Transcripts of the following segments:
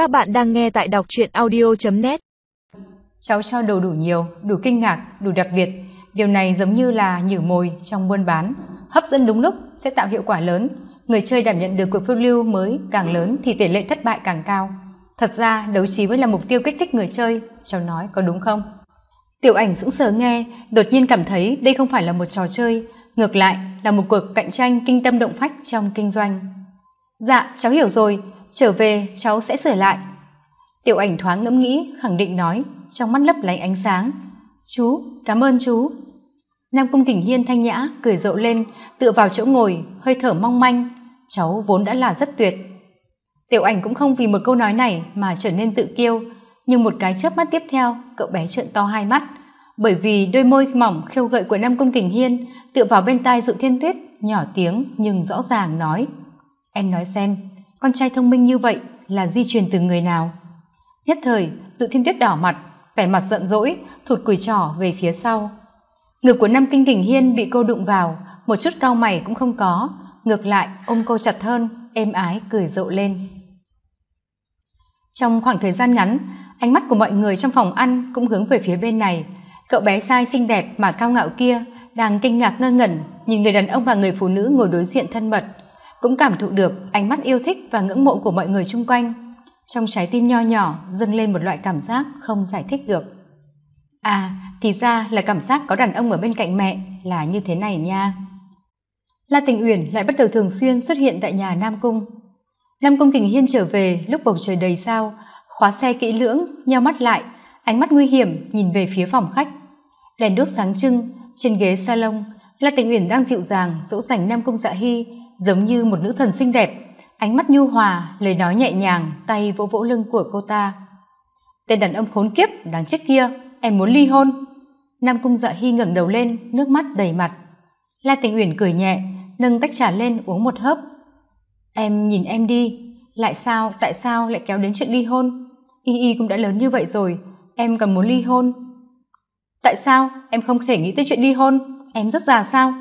Các bạn đang nghe tại đọc truyện audio.net Cháu cho đồ đủ nhiều, đủ kinh ngạc, đủ đặc biệt. Điều này giống như là nhử mồi trong buôn bán. Hấp dẫn đúng lúc sẽ tạo hiệu quả lớn. Người chơi đảm nhận được cuộc phiêu lưu mới càng lớn thì tỷ lệ thất bại càng cao. Thật ra đấu trí mới là mục tiêu kích thích người chơi. Cháu nói có đúng không? Tiểu ảnh sững sờ nghe, đột nhiên cảm thấy đây không phải là một trò chơi, ngược lại là một cuộc cạnh tranh kinh tâm động phách trong kinh doanh. Dạ, cháu hiểu rồi, trở về, cháu sẽ sửa lại. Tiểu ảnh thoáng ngẫm nghĩ, khẳng định nói, trong mắt lấp lánh ánh sáng. Chú, cảm ơn chú. Nam cung kình hiên thanh nhã, cười rộ lên, tựa vào chỗ ngồi, hơi thở mong manh. Cháu vốn đã là rất tuyệt. Tiểu ảnh cũng không vì một câu nói này mà trở nên tự kiêu, nhưng một cái chớp mắt tiếp theo, cậu bé trợn to hai mắt. Bởi vì đôi môi mỏng khêu gợi của nam cung kình hiên, tựa vào bên tai dự thiên tuyết, nhỏ tiếng nhưng rõ ràng nói, em nói xem con trai thông minh như vậy là di truyền từ người nào? Nhất thời, dự thiên tuyết đỏ mặt, vẻ mặt giận dỗi, thụt cùi trỏ về phía sau. Ngực của nam kinh đình hiên bị cô đụng vào, một chút cau mày cũng không có. Ngược lại, ôm cô chặt hơn, êm ái cười rộ lên. Trong khoảng thời gian ngắn, ánh mắt của mọi người trong phòng ăn cũng hướng về phía bên này. Cậu bé sai xinh đẹp mà cao ngạo kia đang kinh ngạc ngơ ngẩn nhìn người đàn ông và người phụ nữ ngồi đối diện thân mật cũng cảm thụ được ánh mắt yêu thích và ngưỡng mộ của mọi người chung quanh. Trong trái tim nho nhỏ dâng lên một loại cảm giác không giải thích được. À thì ra là cảm giác có đàn ông ở bên cạnh mẹ là như thế này nha. La tình uyển lại bắt đầu thường xuyên xuất hiện tại nhà nam cung. Nam cung kình hiên trở về lúc bầu trời đầy sao, khóa xe kỹ lưỡng, nheo mắt lại, ánh mắt nguy hiểm nhìn về phía phòng khách. Đèn đốt sáng trưng, trên ghế salon, la tình uyển đang dịu dàng dỗ dành nam cung dạ hy giống như một nữ thần xinh đẹp. Ánh mắt nhu hòa, lời nói nhẹ nhàng, tay vỗ vỗ lưng của cô ta. Tên đàn ông khốn kiếp, đáng chết kia, em muốn ly hôn. Nam cung dạ hy ngẩng đầu lên, nước mắt đầy mặt. La tình uyển cười nhẹ, nâng tách trà lên, uống một hớp. Em nhìn em đi, lại sao, tại sao lại kéo đến chuyện ly hôn? Y y cũng đã lớn như vậy rồi, em còn muốn ly hôn. Tại sao em không thể nghĩ tới chuyện ly hôn? Em rất già sao?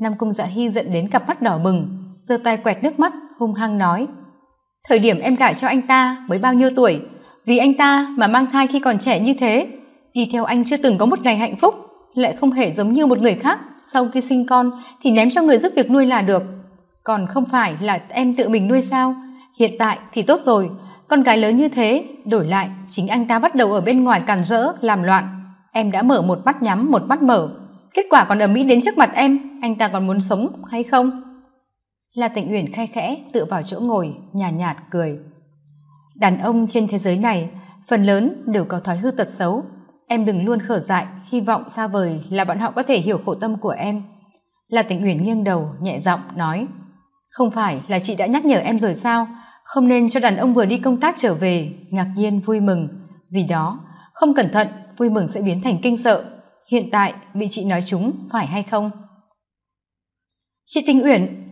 Nam cung dạ hy giận đến cặp mắt đỏ bừng, giơ tay quẹt nước mắt, hung hăng nói, thời điểm em gả cho anh ta mới bao nhiêu tuổi? Vì anh ta mà mang thai khi còn trẻ như thế, đi theo anh chưa từng có một ngày hạnh phúc, lại không hề giống như một người khác. Sau khi sinh con thì ném cho người giúp việc nuôi là được. Còn không phải là em tự mình nuôi sao? Hiện tại thì tốt rồi, con gái lớn như thế, đổi lại, chính anh ta bắt đầu ở bên ngoài càn rỡ, làm loạn. Em đã mở một mắt nhắm, một mắt mở kết quả còn ở mỹ đến trước mặt em anh ta còn muốn sống hay không? La tịnh uyển khe khẽ tự vào chỗ ngồi nhàn nhạt, nhạt cười. Đàn ông trên thế giới này phần lớn đều có thói hư tật xấu. Em đừng luôn khở dại hy vọng xa vời là bọn họ có thể hiểu khổ tâm của em. Là tịnh uyển nghiêng đầu nhẹ giọng nói không phải là chị đã nhắc nhở em rồi sao? Không nên cho đàn ông vừa đi công tác trở về ngạc nhiên vui mừng. Gì đó không cẩn thận vui mừng sẽ biến thành kinh sợ hiện tại bị chị nói chúng phải hay không? Chị tinh uyển,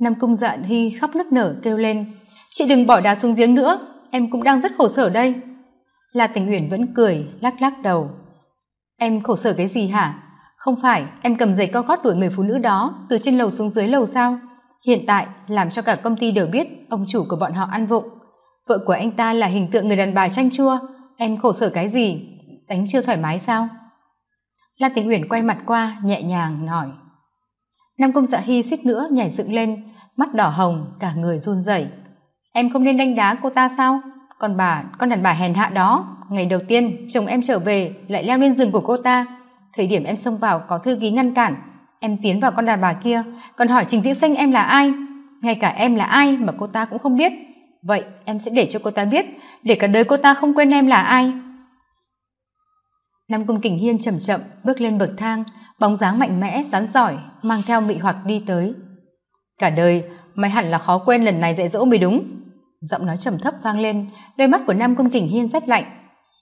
nam cung dạn hy khóc nức nở kêu lên. Chị đừng bỏ đá xuống giếng nữa, em cũng đang rất khổ sở đây. La tình uyển vẫn cười, lắc lắc đầu. Em khổ sở cái gì hả? Không phải, em cầm giày co gót đuổi người phụ nữ đó, từ trên lầu xuống dưới lầu sao? Hiện tại, làm cho cả công ty đều biết ông chủ của bọn họ ăn vụng. Vợ của anh ta là hình tượng người đàn bà chanh chua, em khổ sở cái gì? Đánh chưa thoải mái sao? Lan tình uyển quay mặt qua, nhẹ nhàng hỏi. Nam công dạ hy suýt nữa nhảy dựng lên, mắt đỏ hồng, cả người run rẩy. Em không nên đánh đá cô ta sao? Còn bà, con đàn bà hèn hạ đó, ngày đầu tiên chồng em trở về, lại leo lên giường của cô ta. Thời điểm em xông vào có thư ký ngăn cản, em tiến vào con đàn bà kia, còn hỏi trình viễn xanh em là ai? Ngay cả em là ai mà cô ta cũng không biết. Vậy em sẽ để cho cô ta biết, để cả đời cô ta không quên em là ai nam cung kình hiên chậm chậm bước lên bậc thang, bóng dáng mạnh mẽ, rắn giỏi, mang theo mị hoặc đi tới. Cả đời, mày hẳn là khó quên lần này dạy dỗ mới đúng. Giọng nói trầm thấp vang lên, đôi mắt của nam cung kình hiên rét lạnh,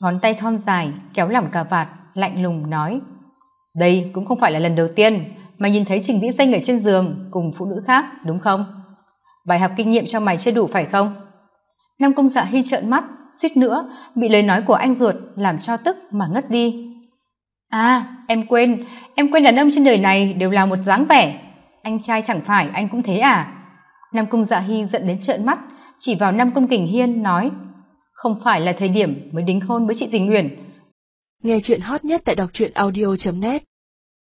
ngón tay thon dài, kéo lỏng cà vạt, lạnh lùng nói, đây cũng không phải là lần đầu tiên mày nhìn thấy trình vĩ xanh ở trên giường cùng phụ nữ khác, đúng không? Bài học kinh nghiệm cho mày chưa đủ phải không? Nam cung dạ hy trợn mắt suýt nữa, bị lời nói của anh ruột làm cho tức mà ngất đi. À em quên em quên đàn ông trên đời này đều là một dáng vẻ. Anh trai chẳng phải anh cũng thế à? Nam cung dạ hy giận đến trợn mắt, chỉ vào nam cung kình hiên, nói, không phải là thời điểm mới đính hôn với chị tình nguyện nghe chuyện hot nhất tại đọc truyện audio net.